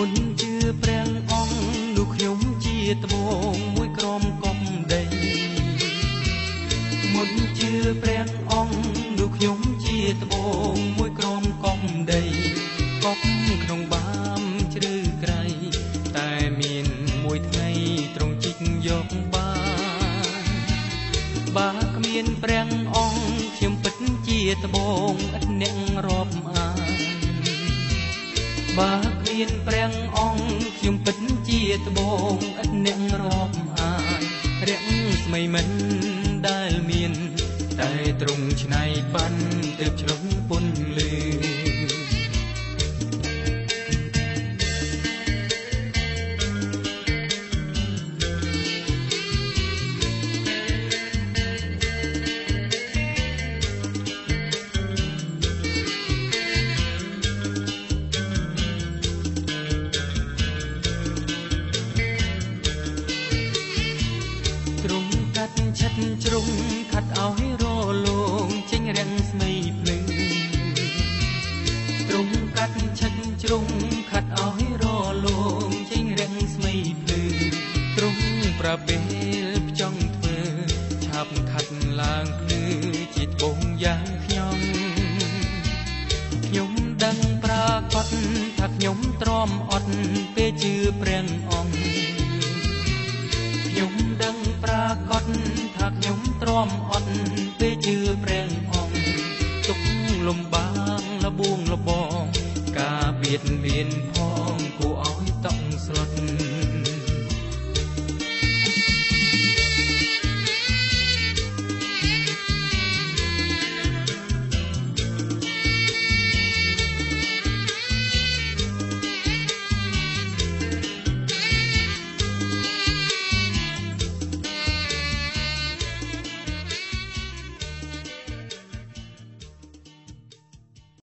មុនជឿព្រះអង្គនោះខ្ញុំជាត្បូងមួយក្រមកុំដីមុនជឿព្រះអង្គនោះខ្ញុំជាត្បូងមួយក្រមកុំដីកប់ក្នុងបាមជ្រៅក្រៃតែមានមួយថ្ងៃត្រង់ជីកយកបានបើគ្មានព្រះអង្គខ្ញុំពិតជាត្បូងឥតអ្នករាប់អានបើ គ្មានព្រះអង្គខ្ញុំពិតជាត្បូងឥតអ្នករាប់អានរាក់ស្មីមិនដែលមាន តែត្រង់ឆ្នៃប៉ាន់ទើបឆ្លុះពុនលឺ កាត់ឆិតជ្រុងខាត់ឲ្យរលោងចេញរាំងស្មីភ្លឺទ្រង់កាត់ឆិតជ្រុងខាត់ឲ្យរលោងចេញរាំងស្មីភ្លឺទ្រង់ប្រពេលផ្ចង់ធ្វើឆាប់ខាត់ឡើងភ្លឺជាត្បូងយ៉ាងខ្ញុំខ្ញុំដឹងប្រាកដថាខ្ញុំទ្រាំអត់ពេលជឿព្រះអង្គ ខ្ញុំទ្រាំអត់ពេលជឿព្រះអង្គទុកលំបាងលបួងលបងការបៀតបៀនផង